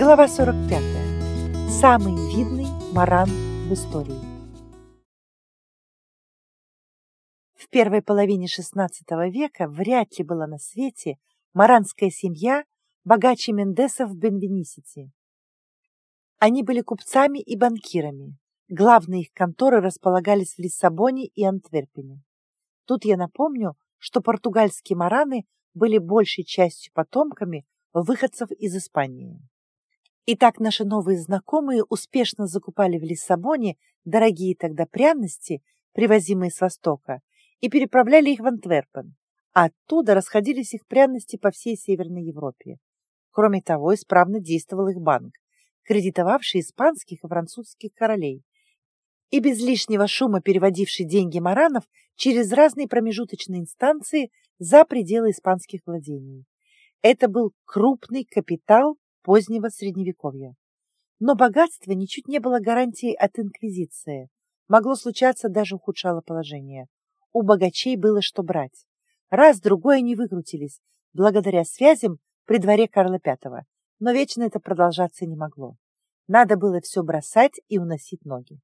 Глава 45. Самый видный маран в истории. В первой половине XVI века вряд ли была на свете маранская семья богаче Мендесов в Бенвенисити. Они были купцами и банкирами. Главные их конторы располагались в Лиссабоне и Антверпене. Тут я напомню, что португальские мараны были большей частью потомками выходцев из Испании. Итак, наши новые знакомые успешно закупали в Лиссабоне дорогие тогда пряности, привозимые с Востока, и переправляли их в Антверпен, оттуда расходились их пряности по всей Северной Европе. Кроме того, исправно действовал их банк, кредитовавший испанских и французских королей, и без лишнего шума переводивший деньги маранов через разные промежуточные инстанции за пределы испанских владений. Это был крупный капитал позднего Средневековья. Но богатство ничуть не было гарантией от инквизиции. Могло случаться, даже ухудшало положение. У богачей было что брать. Раз-другой они выкрутились, благодаря связям при дворе Карла V, но вечно это продолжаться не могло. Надо было все бросать и уносить ноги.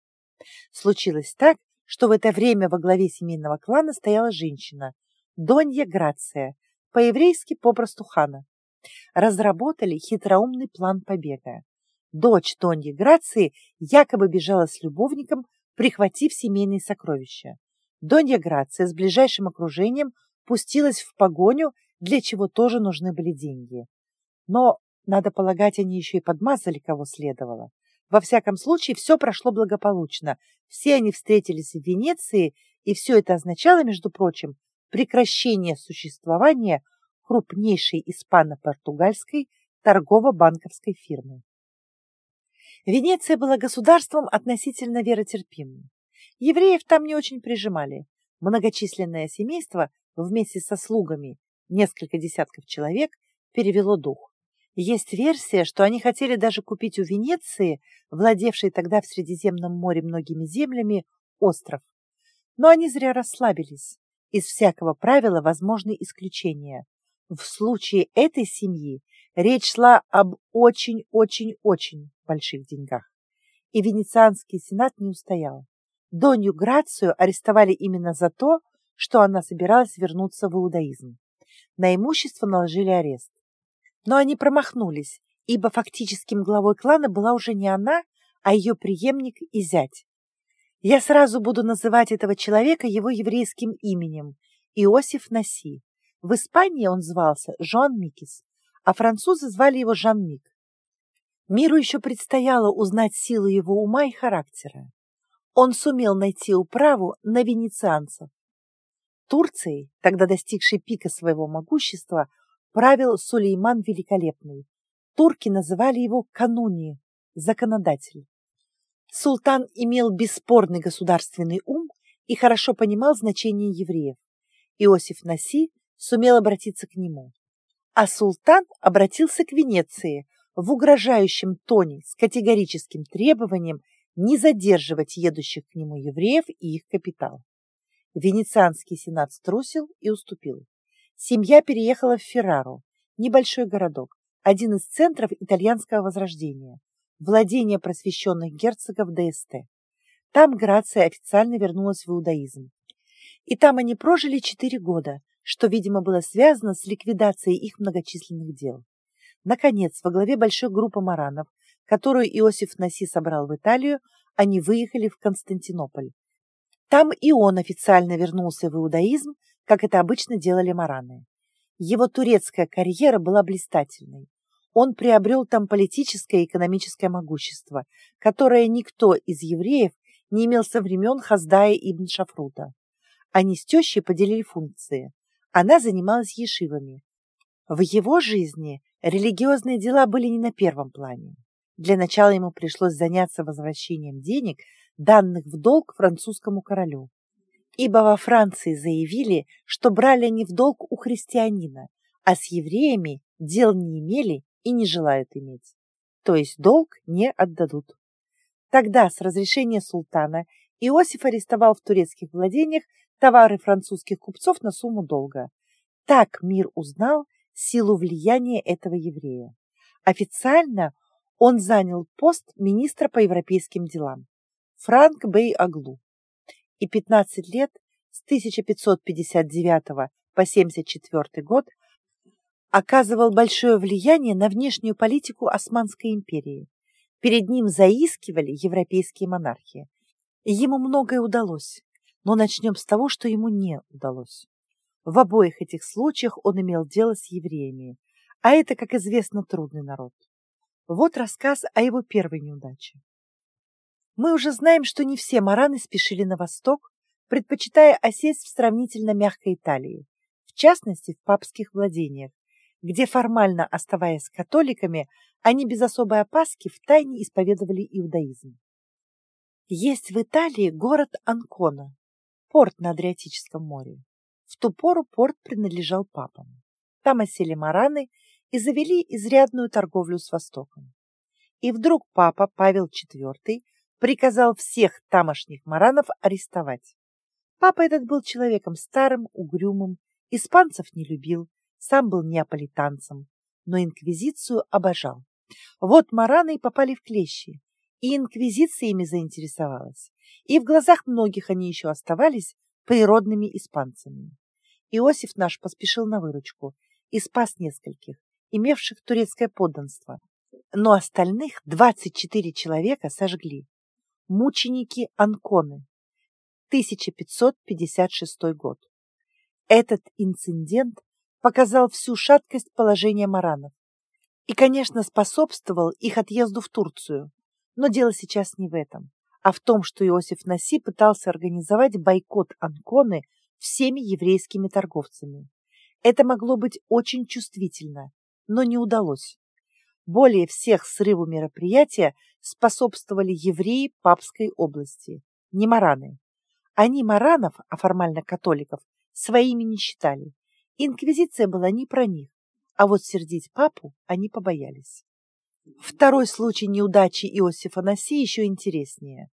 Случилось так, что в это время во главе семейного клана стояла женщина, Донья Грация, по-еврейски попросту хана. Разработали хитроумный план побега. Дочь Доньи Грации якобы бежала с любовником, прихватив семейные сокровища. Донья Грация с ближайшим окружением пустилась в погоню, для чего тоже нужны были деньги. Но, надо полагать, они еще и подмазали, кого следовало. Во всяком случае, все прошло благополучно. Все они встретились в Венеции, и все это означало, между прочим, прекращение существования крупнейшей испано-португальской торгово-банковской фирмы. Венеция была государством относительно веротерпимым. Евреев там не очень прижимали. Многочисленное семейство вместе со слугами, несколько десятков человек, перевело дух. Есть версия, что они хотели даже купить у Венеции, владевшей тогда в Средиземном море многими землями, остров. Но они зря расслабились. Из всякого правила возможны исключения. В случае этой семьи речь шла об очень-очень-очень больших деньгах. И Венецианский сенат не устоял. Донью Грацию арестовали именно за то, что она собиралась вернуться в иудаизм. На имущество наложили арест. Но они промахнулись, ибо фактическим главой клана была уже не она, а ее преемник и зять. Я сразу буду называть этого человека его еврейским именем – Иосиф Наси. В Испании он звался Жан Микис, а французы звали его Жан Мик. Миру еще предстояло узнать силу его ума и характера. Он сумел найти управу на венецианцев. Турцией, тогда достигшей пика своего могущества, правил Сулейман Великолепный. Турки называли его Кануни, законодатель. Султан имел бесспорный государственный ум и хорошо понимал значение евреев. Иосиф Наси сумел обратиться к нему. А султан обратился к Венеции в угрожающем тоне с категорическим требованием не задерживать едущих к нему евреев и их капитал. Венецианский сенат струсил и уступил. Семья переехала в Феррару, небольшой городок, один из центров итальянского возрождения, владение просвещенных герцогов ДСТ. Там Грация официально вернулась в иудаизм. И там они прожили четыре года, что, видимо, было связано с ликвидацией их многочисленных дел. Наконец, во главе большой группы маранов, которую Иосиф Наси собрал в Италию, они выехали в Константинополь. Там и он официально вернулся в иудаизм, как это обычно делали мараны. Его турецкая карьера была блистательной. Он приобрел там политическое и экономическое могущество, которое никто из евреев не имел со времен Хаздая ибн Шафрута. Они с тещей поделили функции. Она занималась ешивами. В его жизни религиозные дела были не на первом плане. Для начала ему пришлось заняться возвращением денег, данных в долг французскому королю ибо во Франции заявили, что брали они в долг у христианина, а с евреями дел не имели и не желают иметь. То есть долг не отдадут. Тогда, с разрешения султана, Иосиф арестовал в турецких владениях товары французских купцов на сумму долга. Так мир узнал силу влияния этого еврея. Официально он занял пост министра по европейским делам Франк Бей-Аглу и 15 лет с 1559 по 74 год оказывал большое влияние на внешнюю политику Османской империи. Перед ним заискивали европейские монархии. Ему многое удалось, но начнем с того, что ему не удалось. В обоих этих случаях он имел дело с евреями, а это, как известно, трудный народ. Вот рассказ о его первой неудаче. Мы уже знаем, что не все мараны спешили на восток, предпочитая осесть в сравнительно мягкой Италии, в частности, в папских владениях, где формально оставаясь католиками, они без особой опаски втайне исповедовали иудаизм. Есть в Италии город Анкона, порт на Адриатическом море. В ту пору порт принадлежал папам. Там осели мараны и завели изрядную торговлю с Востоком. И вдруг папа Павел IV приказал всех тамошних маранов арестовать. Папа этот был человеком старым, угрюмым, испанцев не любил, сам был неаполитанцем, но инквизицию обожал. Вот мараны и попали в клещи, и инквизиция ими заинтересовалась, и в глазах многих они еще оставались природными испанцами. Иосиф наш поспешил на выручку и спас нескольких, имевших турецкое подданство, но остальных 24 человека сожгли. Мученики Анконы, 1556 год. Этот инцидент показал всю шаткость положения маранов и, конечно, способствовал их отъезду в Турцию. Но дело сейчас не в этом, а в том, что Иосиф Наси пытался организовать бойкот Анконы всеми еврейскими торговцами. Это могло быть очень чувствительно, но не удалось. Более всех срыву мероприятия способствовали евреи Папской области, не мараны. Они маранов, а формально католиков, своими не считали Инквизиция была не про них, а вот сердить папу они побоялись. Второй случай неудачи Иосифа Наси еще интереснее,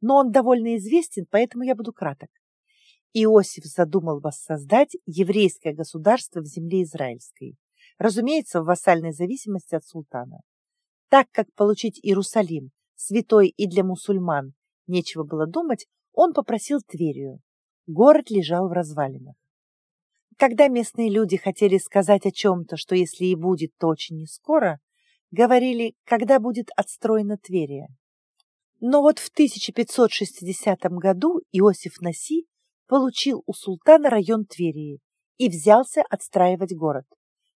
но он довольно известен, поэтому я буду краток. Иосиф задумал воссоздать еврейское государство в земле израильской, разумеется, в вассальной зависимости от султана. Так как получить Иерусалим, святой и для мусульман, нечего было думать, он попросил Тверию. Город лежал в развалинах. Когда местные люди хотели сказать о чем-то, что если и будет, то очень не скоро, говорили, когда будет отстроена Тверия. Но вот в 1560 году Иосиф Наси получил у султана район Тверии и взялся отстраивать город.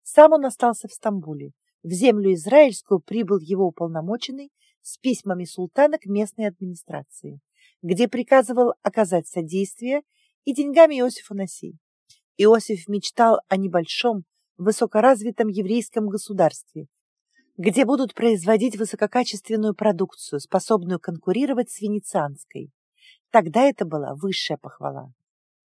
Сам он остался в Стамбуле. В землю израильскую прибыл его уполномоченный с письмами султана к местной администрации, где приказывал оказать содействие и деньгами Иосифа Наси. Иосиф мечтал о небольшом, высокоразвитом еврейском государстве, где будут производить высококачественную продукцию, способную конкурировать с венецианской. Тогда это была высшая похвала.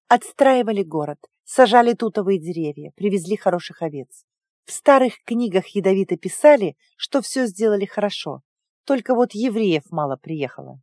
Отстраивали город, сажали тутовые деревья, привезли хороших овец. В старых книгах ядовито писали, что все сделали хорошо, только вот евреев мало приехало.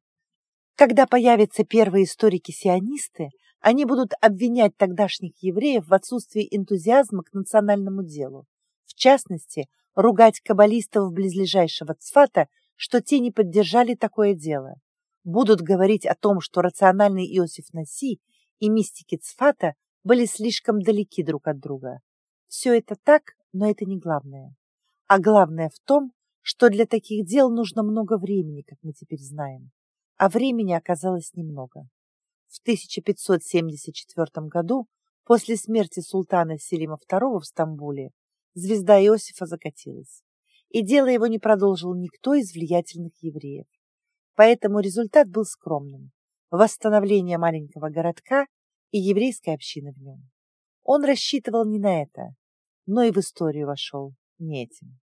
Когда появятся первые историки-сионисты, они будут обвинять тогдашних евреев в отсутствии энтузиазма к национальному делу. В частности, ругать каббалистов близлежащего Цфата, что те не поддержали такое дело. Будут говорить о том, что рациональный Иосиф Наси и мистики Цфата были слишком далеки друг от друга. Все это так, но это не главное. А главное в том, что для таких дел нужно много времени, как мы теперь знаем. А времени оказалось немного. В 1574 году, после смерти султана Селима II в Стамбуле, звезда Иосифа закатилась, и дело его не продолжил никто из влиятельных евреев. Поэтому результат был скромным – восстановление маленького городка и еврейской общины в нем. Он рассчитывал не на это, но и в историю вошел не этим.